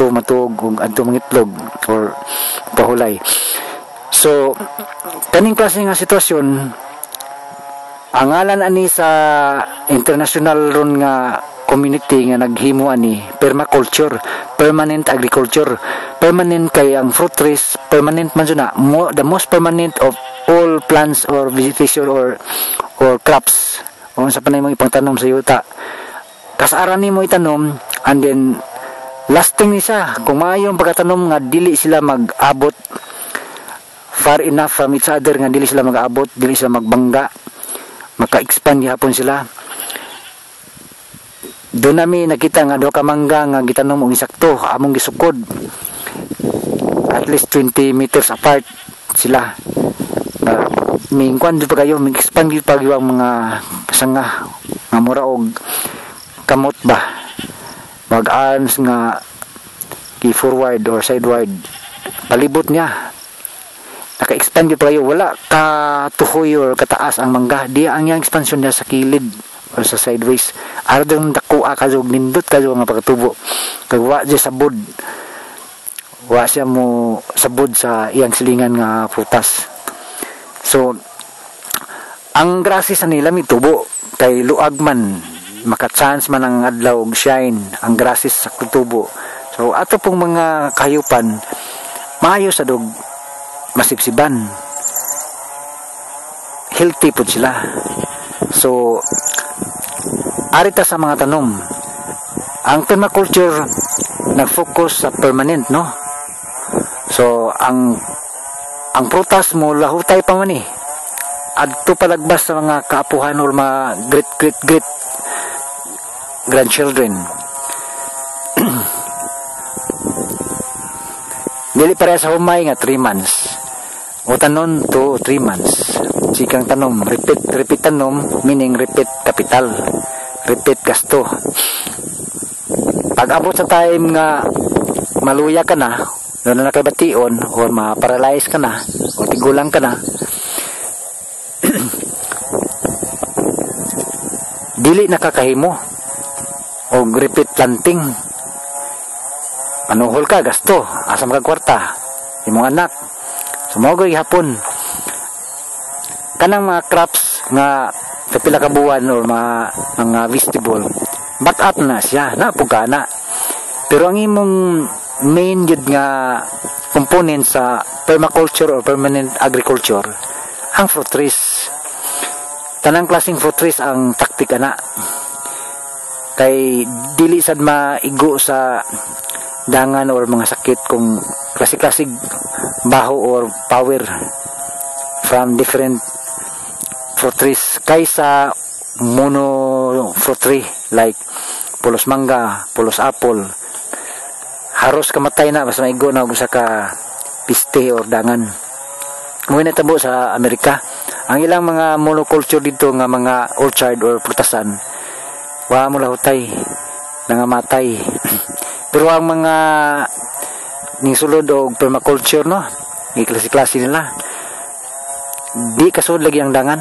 A: to matug ug adto mangitlog or pahulay. So kaning klase nga sitwasyon ang ngalan ani sa international ron nga community nga naghimo ani permaculture permanent agriculture. Permanent kay ang fruit trees permanent man na. Mo, the most permanent of all plants or vegetation or or crops. O sa panay mo ipang tanom sa yuta kasaran ni mo itanom and then lasting ni siya. Kung maayo ang pagkatanom nga dili sila mag-abot. Far enough from each other nga dili sila mag-abot dili sila magbangga maka-expand hapon sila. Doon nami nakita nga do ka mangga nga gitanom og insakto among gisukod at least 20 meters apart sila. Uh, mingkwan pa kayo mig expand pa kayo ang mga sanga nga mura og kamot ba? Mag arms nga gi forward or sideward. Palibot niya yun pa kayo wala. Ka tuhoy or kataas ang mangga. Di ang yang expansion niya sa kilid or sa sideways. Aron dako ka jog nindot ka jog nga pagtubo. Kag wa di sabod wa siya mo sabod sa iyang silingan nga prutas so ang grasya sa nila may tubo. Kay luag man maka-chance man ang adlaw og shine ang grasya sa tubo. So ato pong mga kahayupan maayo sa dog masipsiban. Healthy po sila. So arita sa mga tanom ang permaculture nag-focus sa permanent no? So ang ang prutas mo lahutay pa man eh. Adto palagbas sa mga kaapuhan or mga great great great grandchildren. <clears throat> Dili pareha sa humay nga 3 months o tanon to 3 months. Sikang tanom repeat repeat tanom meaning repeat capital repeat gasto. Pag abot sa time nga maluya ka na doon na nakabation o ma-paralyze ka na o tigulang ka na <clears throat> dili nakakahimo o repeat planting. Manuhol ka gasto. Asam ka kwarta imong anak sumogoy hapon. Kanang mga crops nga sa pila ka buwan mga mga vegetable back up na siya. Na. Pugana pero ang imong main yun nga component sa permaculture or permanent agriculture ang fruit trees. Tanang klaseng fruit trees ang taktika na. Kay dili sad maigo sa dangan or mga sakit kung klasik-klasik baho or power from different fruit trees kaysa mono fruit tree like pulos mangga, pulos apple haros kamatay na mas maigo na usa ka piste or dangan. Mo na tabo sa Amerika. Ang ilang mga monoculture dito nga mga orchard or prutasan wa mo lahutay nangamatay <clears throat> pero ang mga ning sulod og permaculture no? Ni klase-klase nila di kasud lagi ang dangan.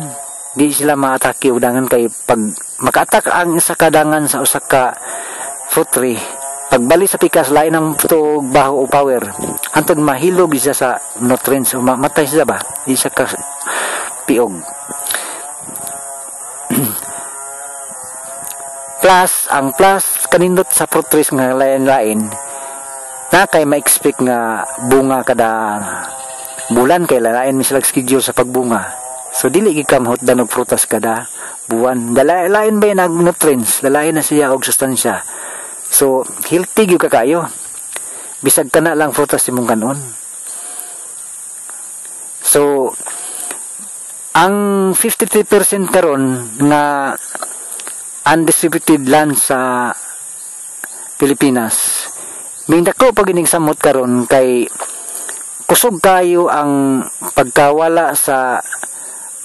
A: Di sila maatake og dangan kay pag maka-attack ang isa ka dangan sa usa ka fruit tree pagbali sa pikas lain ang to baho o power. Antod mahilog siya sa nutrients o matay siya ba? Isa ka piog plus ang plus kanindot sa fruit trees nga lain-lain. Na kay ma-expect nga bunga kada bulan kay lain mi sila schedule sa pagbunga. So dili gikamhot danog prutas kada buwan. Dalain ba nag nutrients dalain na siya og sustansya. So healthy gyud ka kayo. Bisag kana lang prutas imong kanon. So ang 53% karon nga undistributed land sa Pilipinas. May dako pag samot karon kay kusog kayo ang pagkawala sa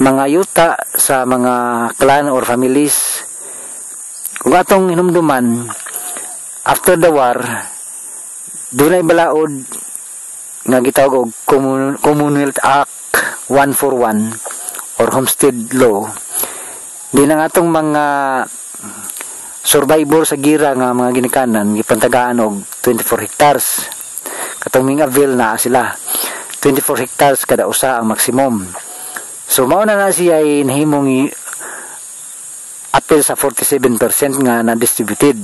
A: mga yuta sa mga clan or families. Kung atong hinumduman, after the war, doon ay balaod nga gitawag og Commonwealth Act 141 or Homestead Law. Di na atong mga survivor sa gira nga mga ginikanan gipantagaan og 24 hectares. Katong mga avail na sila. 24 hectares kada usa ang maximum so mao na na siya ay nahimong appeal sa 47% nga na distributed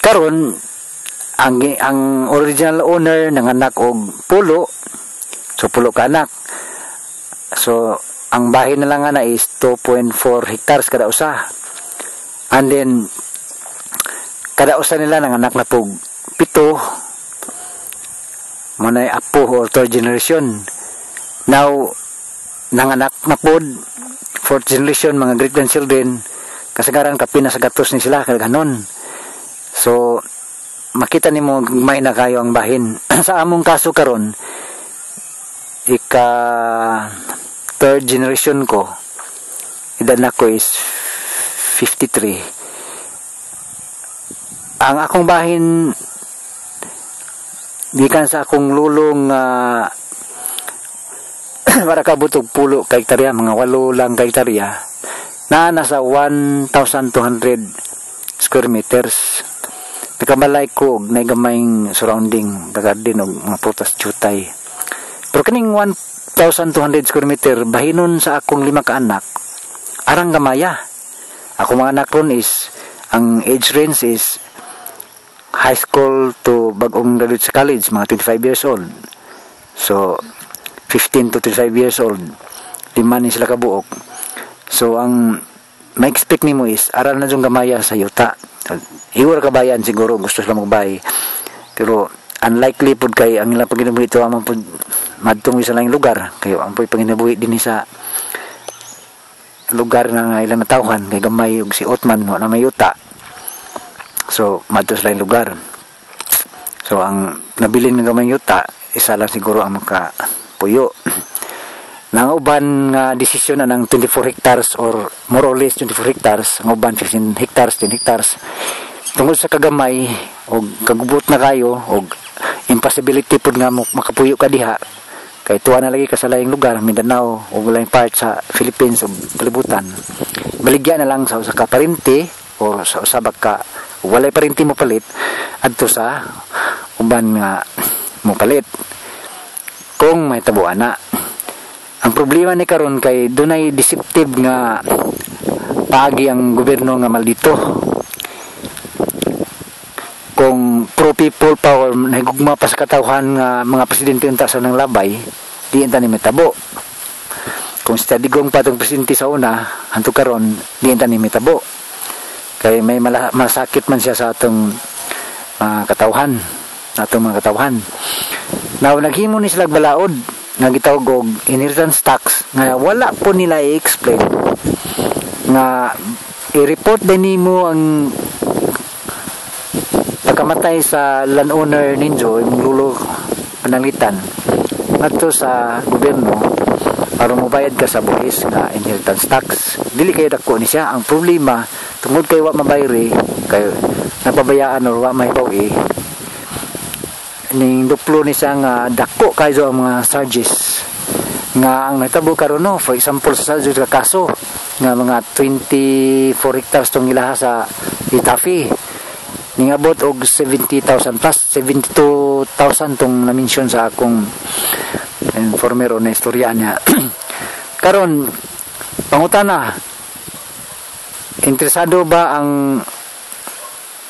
A: karon ang ang original owner ng anak og pulo. So pulo ka anak. So ang bahay na lang na is 2.4 hectares kada usa And then, kada usa nila ng anak na pug pito, manay apo or third generation. Now, nanganak na pod, fourth generation, mga great grandchildren, kasagaran kapin sa gatos ni sila, kaganon. So, makita ni mo may na kayo ang bahin. <clears throat> sa among kaso karon ika third generation ko, edad na ko is 53 ang akong bahin gikan sa akong lulong <clears throat> uh, para kabutog pulo ka mga walo lang ka na nasa 1,200 square meters. Nakabalay ko og nay gamayng surrounding the garden og mga prutas jutay pero kaning 1,200 square meter bahinon sa akong lima ka anak arang gamaya ako mga anak ron is ang age range is high school to bagong graduate sa college mga 25 years old. So 15 to 35 years old lima ni sila kabuok. So ang ma-expect nimo is aral na yung gamaya sa yuta hiwar kabayan siguro gusto sila magbay. Pero unlikely pud kay ang ilang paginabuhi ito amang pud madtong sa lang lugar. Kayo ang pud paginabuhi din sa lugar na nga ilang natawhan kay gamay og si Otman no, na may yuta. So madto sa lang lugar. So ang nabilin ng gamay yuta isa lang siguro ang maka puyo <clears throat> nang uban nga desisyon na ng 24 hectares or more or less 24 hectares ang uban 15 hectares 10 hectares. Tungod sa kagamay o kagubot na kayo o impossibility pud nga makapuyo ka diha kay tuwa na lagi ka sa laing lugar Mindanao o laing part sa Philippines o kalibutan. Baligya na lang sa usa ka parinti o sa usa ka walay parinti mo palit adto sa uban nga mo palit kung may tabuan na. Ang problema ni karon kay dunay deceptive nga pagi ang gobyerno nga maldito. Kung pro people power nahigugma pa sa katawhan nga mga presidente unta sa nang labay, di enta ni metabo. Kung sa digong patong presidente sa una, hanto karon di enta ni metabo. Kay may mala, masakit man siya sa atong uh, katawhan, atong mga katawhan. Now naghimo ni sila balaod nga gitawag inheritance tax nga wala po nila i-explain nga i-report din nimo ang pagkamatay sa landowner ninyo imong lulo pananglitan ngadto sa gobyerno para mobayad ka sa buhis nga inheritance tax. Dili kayo dako ni siya. Ang problema tungod kay wa mabayri kay napabayaan or wa mahibawi ning duplo ni siya nga dako kayo ang mga charges nga ang natabo karon no? For example sa ka kaso nga mga 24 hectares tong ilaha sa Itafi ning abot og 70,000 plus 72,000 tong na-mention sa akong informer o na istorya niya. <clears throat> Karon pangutana interesado ba ang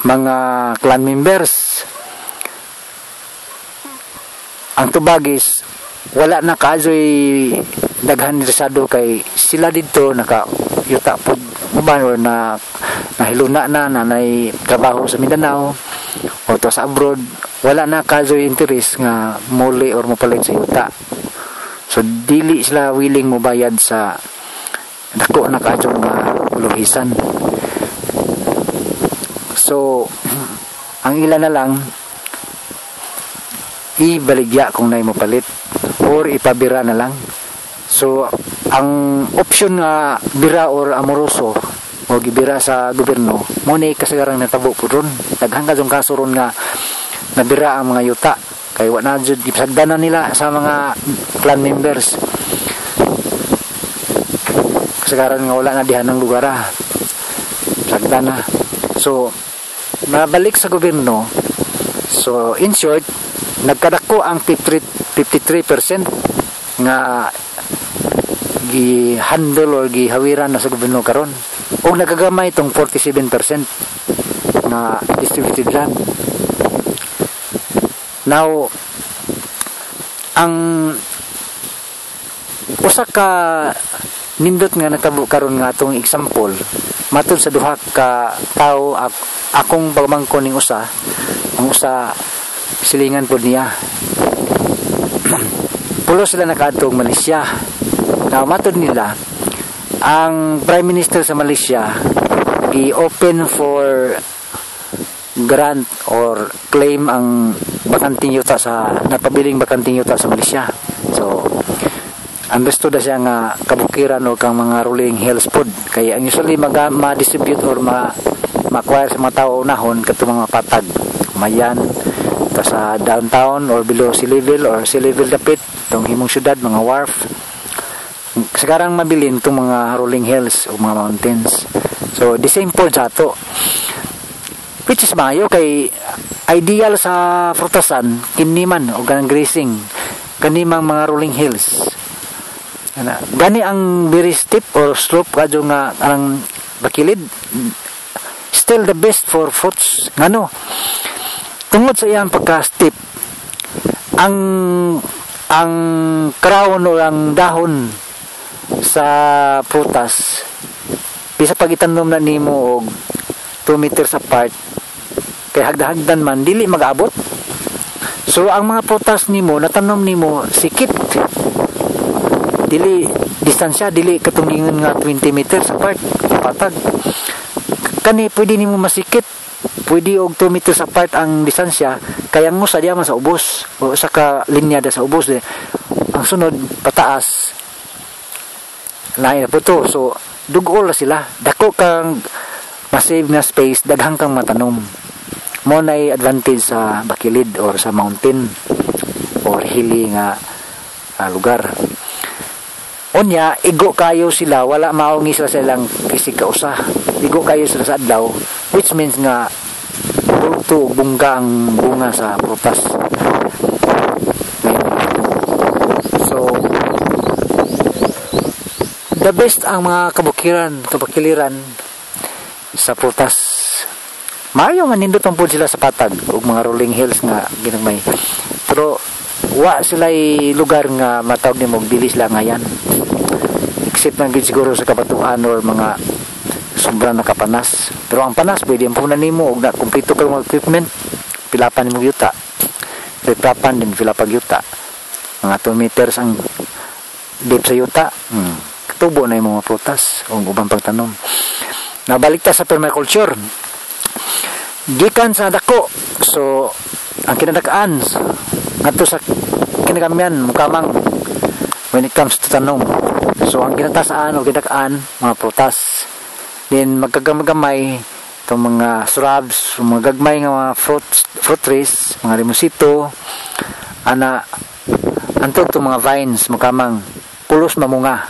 A: mga clan members? Ang tubagis wala na kaazoy daghan interesado kay sila dito naka yuta pud uban na nahiluna na na nay trabaho sa Mindanao o to sa abroad. Wala na kaazoy interest nga muli or mopalit sa yuta. So dili sila willing mo bayad sa dako na kaadyo nga luhisan. So <clears throat> ang ilan na lang ibaligya kung na mo palit or ipabira na lang. So ang option nga bira or amoroso o gibira sa gobyerno mo ni kasagarang natabo po ron. Daghang kadong kaso ron nga nabira ang mga yuta. Kay wa na jud ipsagdanan nila sa mga clan members. Kasagaran nga wala na dihan ng lugar ah sagdana. So mabalik sa gobyerno. So in short nagkadako ang 53% nga gi-handle or gihawiran na sa gobyerno karon. O nagagamay itong 47% na distributed land. Now ang usa ka nindot nga natabo karon nga atong example matud sa duha ka tao akong pagmangko ning usa ang usa silingan po niya. <clears throat> Pulo sila nakadtong Malaysia. Now matod nila. Ang Prime Minister sa Malaysia i-open for grant or claim ang bakanting yuta sa napabiling bakanting yuta sa Malaysia. So ang gusto da siya nga kabukiran o kang mga ruling health food. Kaya ang usually ma-distribute or ma ma-acquire sa mga tao unahon kato mga patag. Mayan ta sa downtown or below sea level or sea level dapit tong himong syudad mga wharf. Sekarang mabilin itong mga rolling hills o mga mountains. So the same po sa ato. Which is mayo kay ideal sa frutasan kiniman o ganang grazing kanimang mga rolling hills. Ana, gani ang very steep or slope kadyo nga ang bakilid? Still the best for fruits. Ngano tungod sa iyang pagka steep ang ang crown o ang dahon sa prutas bisa pag itanom na nimo og 2 meters apart kay hagdahagdan man dili mag-abot. So ang mga prutas nimo natanom nimo sikit dili distansya dili katungingon nga 20 meters apart patag kani pwede nimo masikit pwede og 2 meters apart ang distansya. Kaya mo sa diya man sa ubos. O sa ka linya da sa ubos de ang sunod pataas. Lain na po to. So dugol na sila. Dako kang masave na space daghang kang matanom. Mo na advantage sa bakilid or sa mountain or hilly nga uh, lugar Unya, igo kayo sila, wala maungi sila sa ilang kisig kausa. Igo kayo sila sa adlaw, which means nga, bulto, bungga ang bunga sa prutas. So, the best ang mga kabukiran, kabukiliran sa prutas. Maayo nga nindot ang sila sa patag, o mga rolling hills nga ginagmay. Pero, wa sila lugar nga matawag ni mong bilis lang ngayon except ng siguro sa kabatuan or mga sobrang nakapanas pero ang panas pwede ang punan nimo og na kumpleto ka mga equipment. Pilapan mo yuta. Pilapan din pilapag yuta. Mga 2 meters ang deep sa yuta. Hmm. tubo na yung mga prutas o ubang pagtanom nabalik ta sa permaculture. Gikan sa dako so ang kinadakaan ngadto sa kinagamian mukamang when it comes to tanom so ang ginatasaan o ginakaan mga prutas. Then magkagamay itong mga shrubs mga gagmay nga mga fruit, fruit trees mga limusito ana antod itong mga vines mukamang pulos mamunga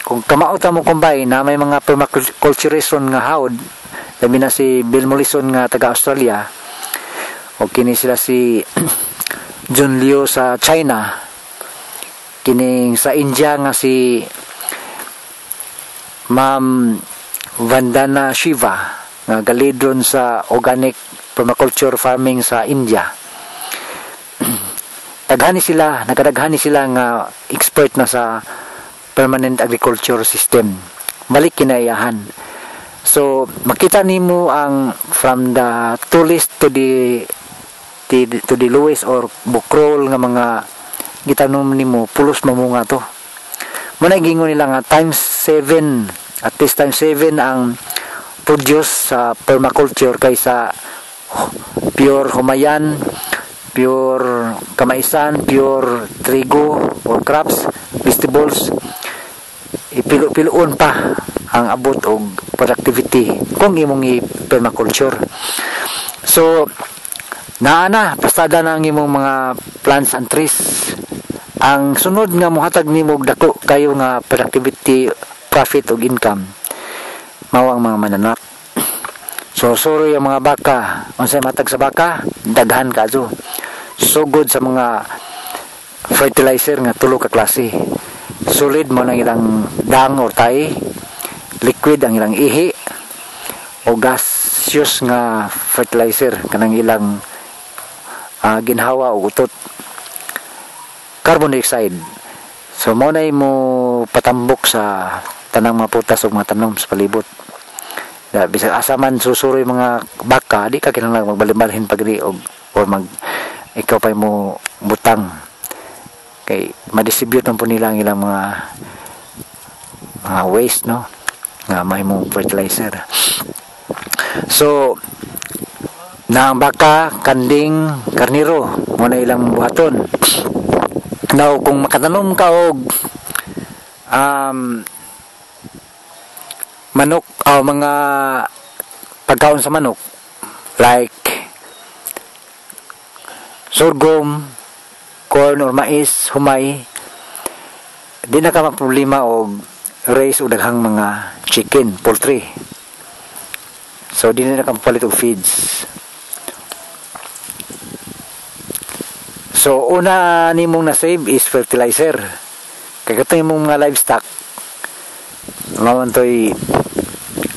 A: kung kamauta mo kumbay na may mga permaculturation nga hawd labi na si Bill Mollison nga taga Australia o kini sila si <clears throat> John Liu sa China kining sa India nga si Ma'am Vandana Shiva nga galidron sa organic permaculture farming sa India. <clears throat> Daghani sila nagadaghani sila nga expert na sa permanent agriculture system. Balik kinaiyahan. So makita nimo ang from the tallest to the to, to the lowest or bukrol nga mga gitanom nimo pulos mamunga to. Muna gingon nila nga times 7 at least times 7 ang produce sa permaculture kaysa pure humayan pure kamaisan pure trigo or crops vegetables ipilo-piloon pa ang abot og productivity kung imong i-permaculture. So naana pastada na ang imong mga plants and trees. Ang sunod nga mohatag nimo dako kayo nga productivity profit og income. Mao ang mga mananak. So sorry ang mga baka. Unsay matag sa baka? Daghan kadto sugod sa mga fertilizer nga tulo ka klase. Solid mo nang ilang dang or tay. Liquid ang ilang ihi. O gaseous nga fertilizer kanang ilang uh, ginhawa o utot. Carbon dioxide. So mo na mo patambok sa tanang mga putas o mga tanom sa palibot. Da bisag asa man susuroy mga baka di ka kinahanglan magbalimbalhin pagdi og or mag ikaw pa mo butang. Kay ma-distribute po nila ang ilang mga mga waste no? Nga may mo fertilizer. So ang baka, kanding, karniro mo na ilang buhaton now kung makatanom ka og um, manok o uh, mga pagkaon sa manok like sorghum, corn or mais, humay, di na ka problema og raise o daghang mga chicken, poultry. So, di na ka mapalit og feeds. So, una nimong na-save is fertilizer. Ito yung mga livestock, Maman to'y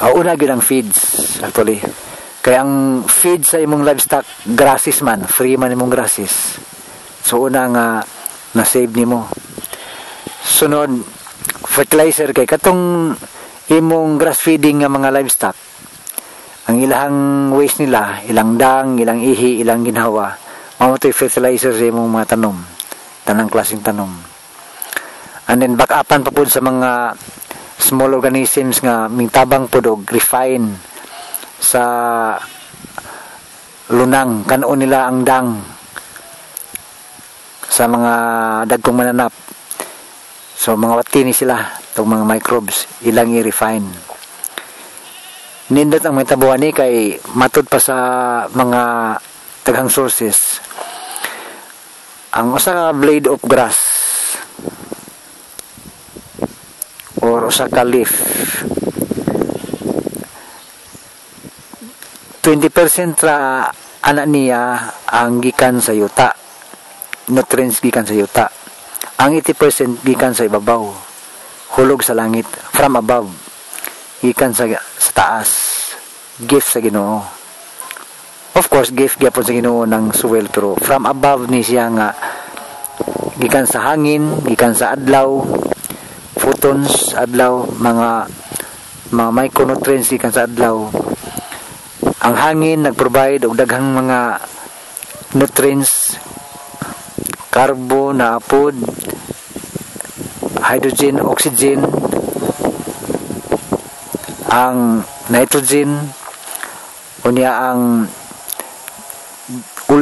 A: uh, una gyud ang feeds actually. Kaya ang feed sa imong livestock grasses man, free man imong grasses. So una nga na save nimo. Sunod fertilizer kay katong imong grass feeding nga mga livestock. Ang ilang waste nila, ilang dang, ilang ihi, ilang ginhawa, mao to'y fertilizer sa imong mga tanom. Tanang klaseng tanom. And then back upan pa pud sa mga small organisms nga mintabang pud refine sa lunang kanon nila ang dang sa mga dagkong mananap so mga watini sila itong mga microbes ilang i-refine nindot ang metabuan ni kay matod pa sa mga taghang sources. Ang usa ka blade of grass or usa ka leaf 20% ra ana niya ang gikan sa yuta nutrients gikan sa yuta. Ang 80% gikan sa ibabaw hulog sa langit from above gikan sa sa taas gift sa Ginoo of course gift gyapon sa Ginoo ng soil pero from above ni siya nga gikan sa hangin gikan sa adlaw photons adlaw mga mga micronutrients ikan sa adlaw. Ang hangin nagprovide og daghang mga nutrients carbon na apod hydrogen oxygen ang nitrogen unya ang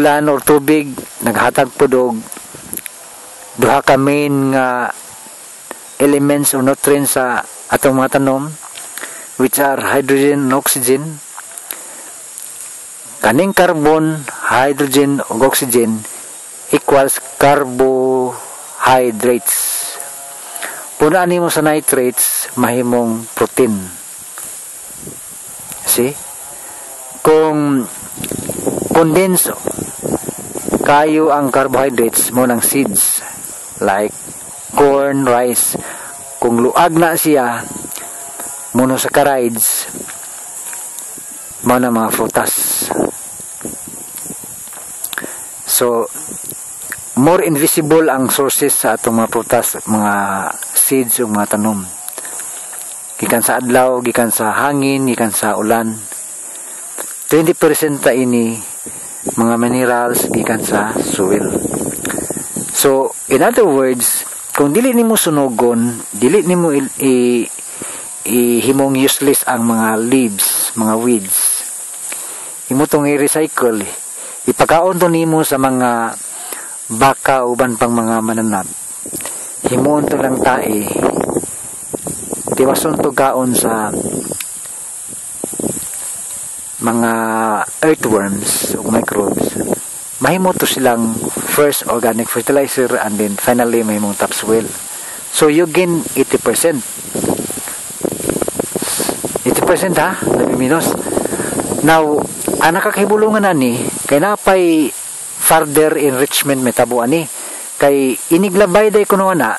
A: ulan or tubig naghatag pod og duha ka main nga elements or nutrients sa atong mga tanom which are hydrogen and oxygen. Kaning carbon hydrogen ug oxygen equals carbohydrates. Puna mo sa nitrates mahimong protein. See? Kung condense kayo ang carbohydrates mo ng seeds like corn, rice. Kung luag na siya, monosaccharides, mo na mga frutas. So, more invisible ang sources sa atong mga prutas, mga seeds o mga tanom. Gikan sa adlaw, gikan sa hangin, gikan sa ulan. 20% ta ini mga minerals gikan sa soil. So, in other words, kung dili nimo sunogon dili nimo i, ihimong useless ang mga leaves mga weeds. Imo tong i-recycle ipakaon to nimo sa mga baka uban pang mga mananap. Himuon to lang tae. Tiwason to gaon sa mga earthworms o microbes. Mahimo to silang first organic fertilizer and then finally mahimong topsoil. So you gain 80% 80% ha? Minus now ang nakakahibulungan na ni kay napay further enrichment metabo ani kay iniglabay day kuno na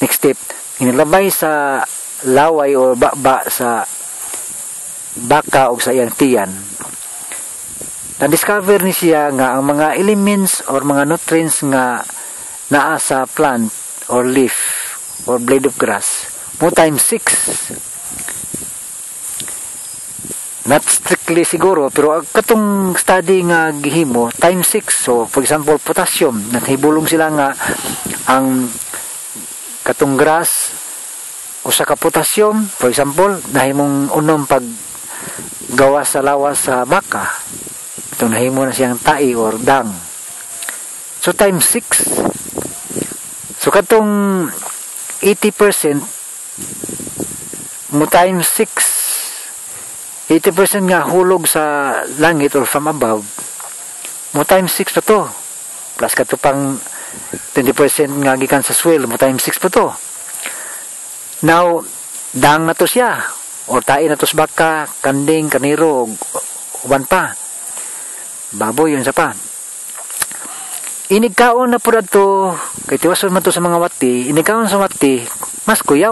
A: next step iniglabay sa laway o baba sa baka o sa iyang tiyan. Na-discover ni siya nga ang mga elements or mga nutrients nga naa sa plant or leaf or blade of grass. Mo times 6 not strictly siguro pero katong study nga gihimo times 6 so for example potassium. Naghibulong sila nga ang katong grass usa ka potassium. For example nahimong unom pag gawa sa lawas sa baka Itong nahimo na siyang tai or dang. So times 6. So katong 80% mo times 6 80% nga hulog sa langit or from above mo times 6 na to plus kato pang 20% nga gikan sa soil mo times 6 po to now dang na to siya or tain na to sa baka kanding kaniro uban pa. Baboy yun sa pa. Inigkaon na po to kay tiwason man to sa mga wati inigkaon sa wati mas kuyaw